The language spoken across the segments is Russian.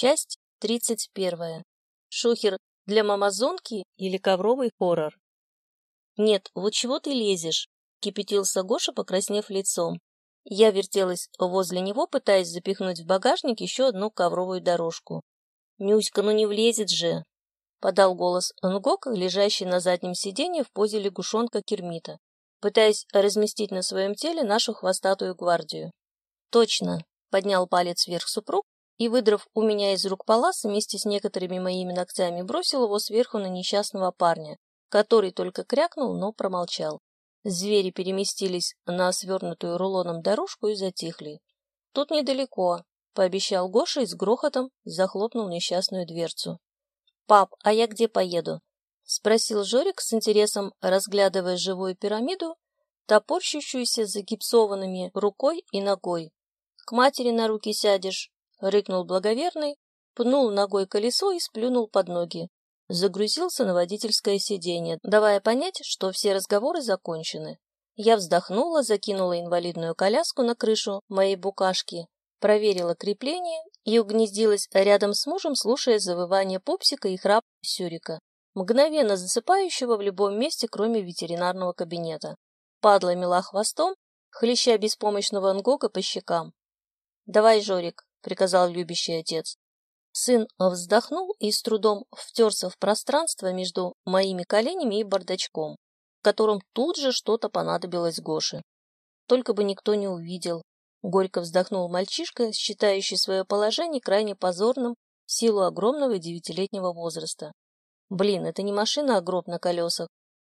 Часть тридцать первая. Шухер для мамазонки или ковровый хоррор? Нет, вот чего ты лезешь? Кипятился Гоша, покраснев лицом. Я вертелась возле него, пытаясь запихнуть в багажник еще одну ковровую дорожку. «Нюська, ну не влезет же!» — подал голос Нгок, лежащий на заднем сиденье в позе лягушонка Кермита, пытаясь разместить на своем теле нашу хвостатую гвардию. «Точно!» — поднял палец вверх супруг и, выдрав у меня из рук палас, вместе с некоторыми моими ногтями бросил его сверху на несчастного парня, который только крякнул, но промолчал. Звери переместились на свернутую рулоном дорожку и затихли. «Тут недалеко», — пообещал Гоша и с грохотом захлопнул несчастную дверцу. «Пап, а я где поеду?» — спросил Жорик с интересом, разглядывая живую пирамиду, топорщущуюся загипсованными рукой и ногой. «К матери на руки сядешь», — рыкнул благоверный, пнул ногой колесо и сплюнул под ноги. Загрузился на водительское сиденье, давая понять, что все разговоры закончены. Я вздохнула, закинула инвалидную коляску на крышу моей букашки, проверила крепление и угнездилась рядом с мужем, слушая завывание пупсика и храп Сюрика, мгновенно засыпающего в любом месте, кроме ветеринарного кабинета. Падла мела хвостом, хлеща беспомощного ангога по щекам. «Давай, Жорик», — приказал любящий отец. Сын вздохнул и с трудом втерся в пространство между моими коленями и бардачком, в котором тут же что-то понадобилось Гоше. Только бы никто не увидел. Горько вздохнул мальчишка, считающий свое положение крайне позорным в силу огромного девятилетнего возраста. Блин, это не машина, а гроб на колесах.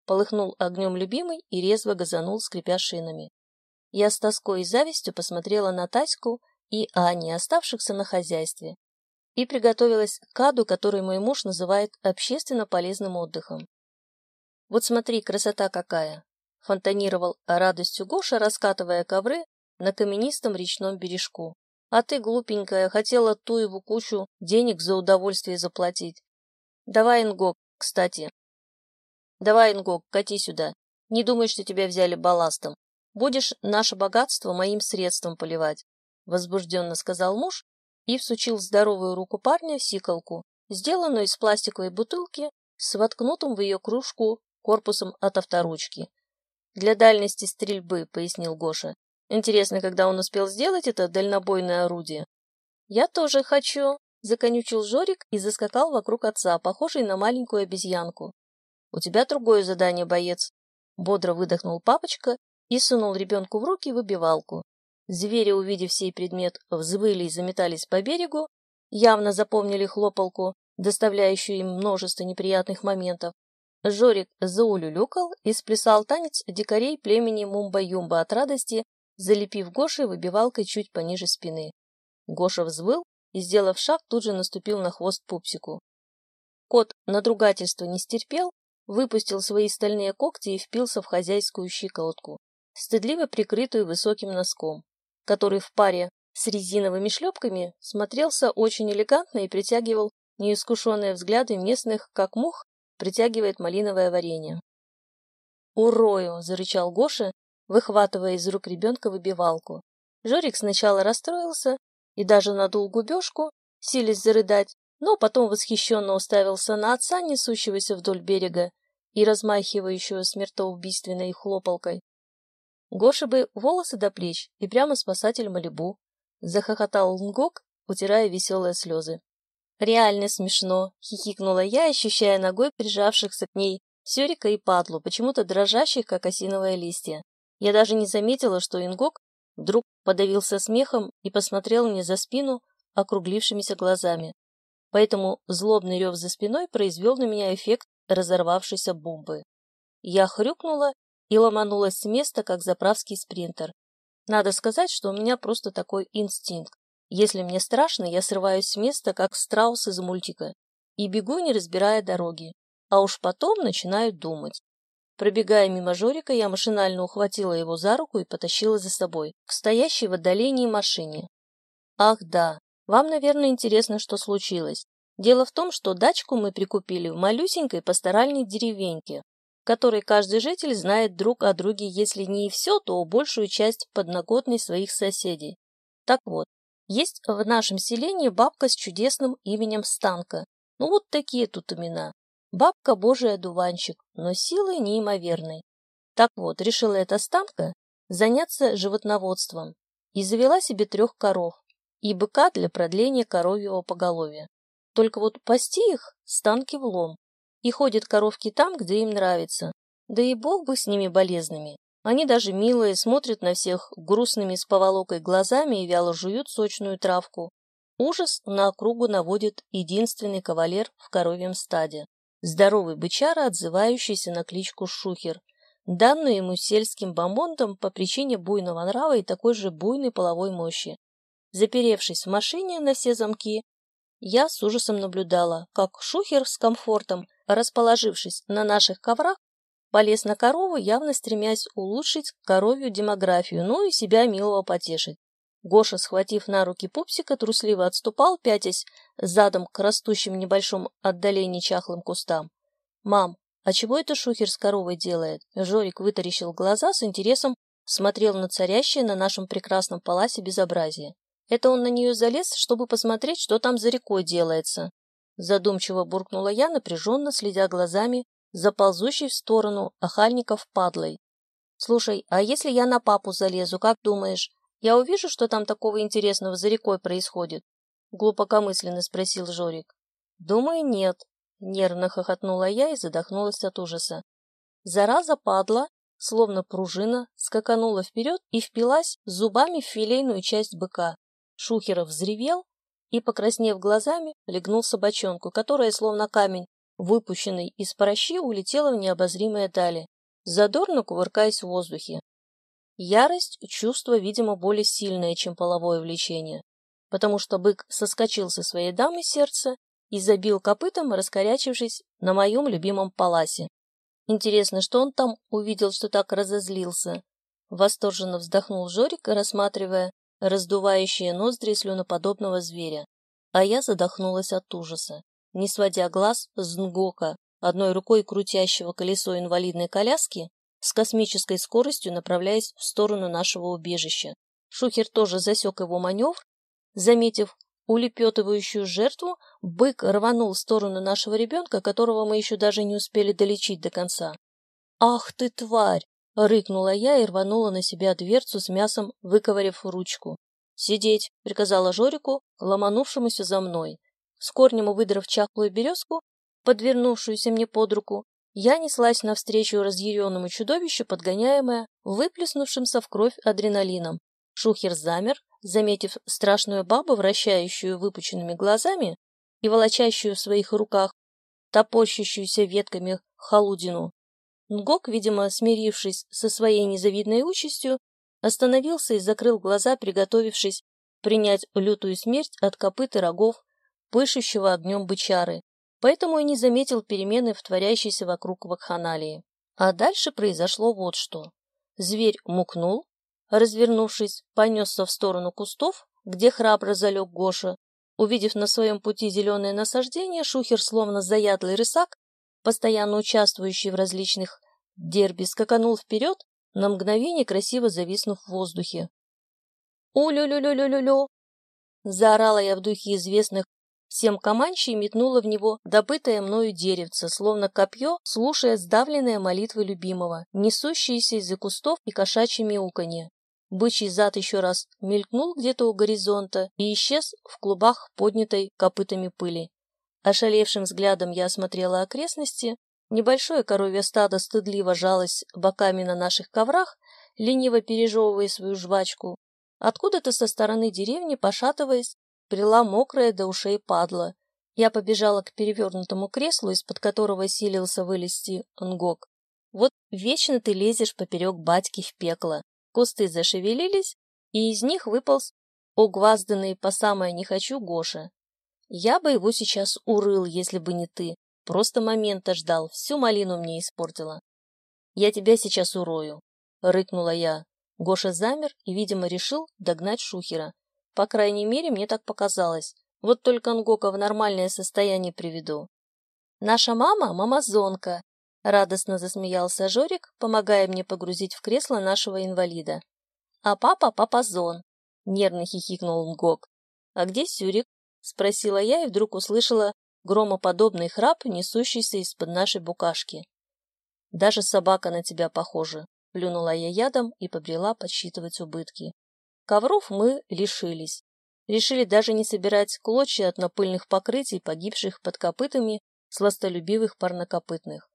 Полыхнул огнем любимый и резво газанул, скрипя шинами. Я с тоской и завистью посмотрела на Таську и Ани, оставшихся на хозяйстве, и приготовилась к аду, который мой муж называет общественно полезным отдыхом. «Вот смотри, красота какая!» — фонтанировал радостью Гоша, раскатывая ковры на каменистом речном бережку. «А ты, глупенькая, хотела ту его кучу денег за удовольствие заплатить. Давай, Ингок, кстати. Давай, Ингок, кати сюда. Не думай, что тебя взяли балластом. Будешь наше богатство моим средством поливать. — возбужденно сказал муж и всучил здоровую руку парня в сиколку, сделанную из пластиковой бутылки с воткнутым в ее кружку корпусом от авторучки. «Для дальности стрельбы», — пояснил Гоша. «Интересно, когда он успел сделать это дальнобойное орудие?» «Я тоже хочу», — законючил Жорик и заскакал вокруг отца, похожий на маленькую обезьянку. «У тебя другое задание, боец», — бодро выдохнул папочка и сунул ребенку в руки выбивалку. Звери, увидев сей предмет, взвыли и заметались по берегу, явно запомнили хлопалку, доставляющую им множество неприятных моментов. Жорик заулюлюкал и сплясал танец дикарей племени Мумба-Юмба от радости, залепив Гоши выбивалкой чуть пониже спины. Гоша взвыл и, сделав шаг, тут же наступил на хвост пупсику. Кот надругательство не стерпел, выпустил свои стальные когти и впился в хозяйскую щиколотку, стыдливо прикрытую высоким носком который в паре с резиновыми шлепками смотрелся очень элегантно и притягивал неискушенные взгляды местных, как мух притягивает малиновое варенье. «Урою!» — зарычал Гоша, выхватывая из рук ребенка выбивалку. Жорик сначала расстроился и даже надул губежку, силясь зарыдать, но потом восхищенно уставился на отца, несущегося вдоль берега и размахивающего смертоубийственной хлопалкой. Гоша бы волосы до плеч и прямо спасатель Малибу. Захохотал Лнгок, утирая веселые слезы. Реально смешно, хихикнула я, ощущая ногой прижавшихся к ней Сюрика и Падлу, почему-то дрожащих, как осиновые листья. Я даже не заметила, что Ингок вдруг подавился смехом и посмотрел мне за спину округлившимися глазами. Поэтому злобный рев за спиной произвел на меня эффект разорвавшейся бомбы. Я хрюкнула и ломанулась с места, как заправский спринтер. Надо сказать, что у меня просто такой инстинкт. Если мне страшно, я срываюсь с места, как страус из мультика, и бегу, не разбирая дороги. А уж потом начинаю думать. Пробегая мимо Жорика, я машинально ухватила его за руку и потащила за собой, к стоящей в отдалении машине. Ах да, вам, наверное, интересно, что случилось. Дело в том, что дачку мы прикупили в малюсенькой пасторальной деревеньке, которой каждый житель знает друг о друге, если не и все, то большую часть подноготной своих соседей. Так вот, Есть в нашем селении бабка с чудесным именем Станка. Ну вот такие тут имена. Бабка божий одуванчик, но силы неимоверной. Так вот, решила эта Станка заняться животноводством и завела себе трех коров и быка для продления коровьего поголовья. Только вот пасти их станки влом. И ходят коровки там, где им нравится. Да и бог бы с ними болезными. Они даже милые, смотрят на всех грустными с поволокой глазами и вяло жуют сочную травку. Ужас на округу наводит единственный кавалер в коровьем стаде. Здоровый бычара, отзывающийся на кличку Шухер, данную ему сельским бомондом по причине буйного нрава и такой же буйной половой мощи. Заперевшись в машине на все замки, я с ужасом наблюдала, как Шухер с комфортом, расположившись на наших коврах, полез на корову, явно стремясь улучшить коровью демографию, ну и себя милого потешить. Гоша, схватив на руки пупсика, трусливо отступал, пятясь задом к растущим в небольшом отдалении чахлым кустам. «Мам, а чего это Шухер с коровой делает?» Жорик вытаращил глаза, с интересом смотрел на царящее на нашем прекрасном паласе безобразие. Это он на нее залез, чтобы посмотреть, что там за рекой делается. Задумчиво буркнула я, напряженно следя глазами за ползущей в сторону охальников падлой. «Слушай, а если я на папу залезу, как думаешь, я увижу, что там такого интересного за рекой происходит?» Глубокомысленно спросил Жорик. «Думаю, нет», — нервно хохотнула я и задохнулась от ужаса. Зараза падла, словно пружина, скаканула вперед и впилась зубами в филейную часть быка. Шухеров взревел и, покраснев глазами, легнул собачонку, которая, словно камень, выпущенный из паращи, улетела в необозримые дали, задорно кувыркаясь в воздухе. Ярость — чувство, видимо, более сильное, чем половое влечение, потому что бык соскочил со своей дамы сердца и забил копытом, раскорячившись на моем любимом паласе. Интересно, что он там увидел, что так разозлился? Восторженно вздохнул Жорик, рассматривая раздувающие ноздри слюноподобного зверя, а я задохнулась от ужаса, не сводя глаз с Нгока, одной рукой крутящего колесо инвалидной коляски, с космической скоростью направляясь в сторону нашего убежища. Шухер тоже засек его маневр, заметив улепетывающую жертву, бык рванул в сторону нашего ребенка, которого мы еще даже не успели долечить до конца. «Ах ты, тварь!» Рыкнула я и рванула на себя дверцу с мясом, выковыряв ручку. «Сидеть!» — приказала Жорику, ломанувшемуся за мной. С корнем выдрав чахлую березку, подвернувшуюся мне под руку, я неслась навстречу разъяренному чудовищу, подгоняемая выплеснувшимся в кровь адреналином. Шухер замер, заметив страшную бабу, вращающую выпученными глазами и волочащую в своих руках топорщущуюся ветками халудину. Нгок, видимо, смирившись со своей незавидной участью, остановился и закрыл глаза, приготовившись принять лютую смерть от копыт и рогов, пышущего огнем бычары, поэтому и не заметил перемены в творящейся вокруг вакханалии. А дальше произошло вот что. Зверь мукнул, развернувшись, понесся в сторону кустов, где храбро залег Гоша. Увидев на своем пути зеленое насаждение, Шухер, словно заядлый рысак, постоянно участвующий в различных дерби, скаканул вперед, на мгновение красиво зависнув в воздухе. «У-лю-лю-лю-лю-лю-лю!» Заорала я в духе известных всем команчи и метнула в него добытое мною деревце, словно копье, слушая сдавленные молитвы любимого, несущиеся из-за кустов и кошачьи мяуканье. Бычий зад еще раз мелькнул где-то у горизонта и исчез в клубах поднятой копытами пыли. Ошалевшим взглядом я осмотрела окрестности. Небольшое коровье стадо стыдливо жалось боками на наших коврах, лениво пережевывая свою жвачку. Откуда-то со стороны деревни, пошатываясь, прила мокрая до ушей падла. Я побежала к перевернутому креслу, из-под которого силился вылезти Нгок. Вот вечно ты лезешь поперек батьки в пекло. Кусты зашевелились, и из них выполз угвазданный по самое не хочу Гоша. Я бы его сейчас урыл, если бы не ты. Просто момента ждал, всю малину мне испортила. Я тебя сейчас урою, — рыкнула я. Гоша замер и, видимо, решил догнать Шухера. По крайней мере, мне так показалось. Вот только Нгока в нормальное состояние приведу. Наша мама — мамазонка, — радостно засмеялся Жорик, помогая мне погрузить в кресло нашего инвалида. А папа — папазон, — нервно хихикнул Нгок. «А где Сюрик?» — спросила я и вдруг услышала громоподобный храп, несущийся из-под нашей букашки. «Даже собака на тебя похожа», — плюнула я ядом и побрела подсчитывать убытки. Ковров мы лишились. Решили даже не собирать клочья от напыльных покрытий, погибших под копытами сластолюбивых парнокопытных.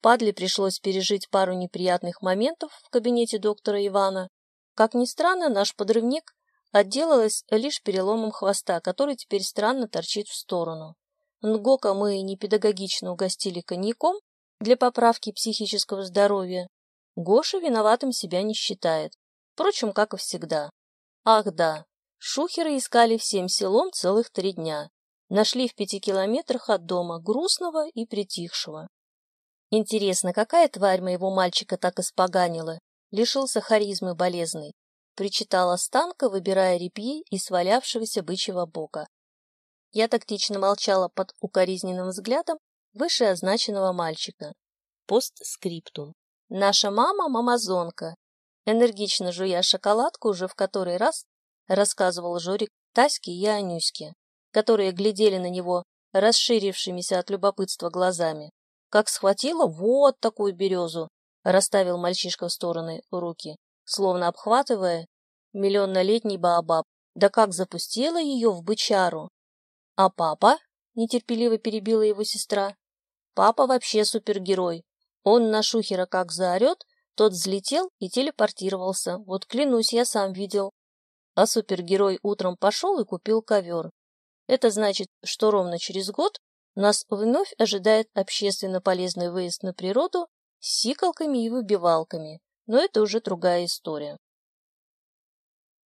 Падле пришлось пережить пару неприятных моментов в кабинете доктора Ивана. Как ни странно, наш подрывник отделалась лишь переломом хвоста, который теперь странно торчит в сторону. Нгока мы непедагогично угостили коньяком для поправки психического здоровья. Гоша виноватым себя не считает. Впрочем, как и всегда. Ах да, шухеры искали всем селом целых три дня. Нашли в пяти километрах от дома грустного и притихшего. Интересно, какая тварь моего мальчика так испоганила? Лишился харизмы болезной. Причитала Станка, выбирая репьи из свалявшегося бычьего бока. Я тактично молчала под укоризненным взглядом вышеозначенного мальчика. Постскриптум. Наша мама – мамазонка. Энергично жуя шоколадку уже в который раз рассказывал Жорик Таське и Анюське, которые глядели на него расширившимися от любопытства глазами. Как схватила вот такую березу, расставил мальчишка в стороны руки, словно обхватывая миллионнолетний баобаб. Да как запустила ее в бычару! А папа? Нетерпеливо перебила его сестра. Папа вообще супергерой. Он на шухера как заорет, тот взлетел и телепортировался. Вот клянусь, я сам видел. А супергерой утром пошел и купил ковер. Это значит, что ровно через год нас вновь ожидает общественно полезный выезд на природу с сикалками и выбивалками, но это уже другая история.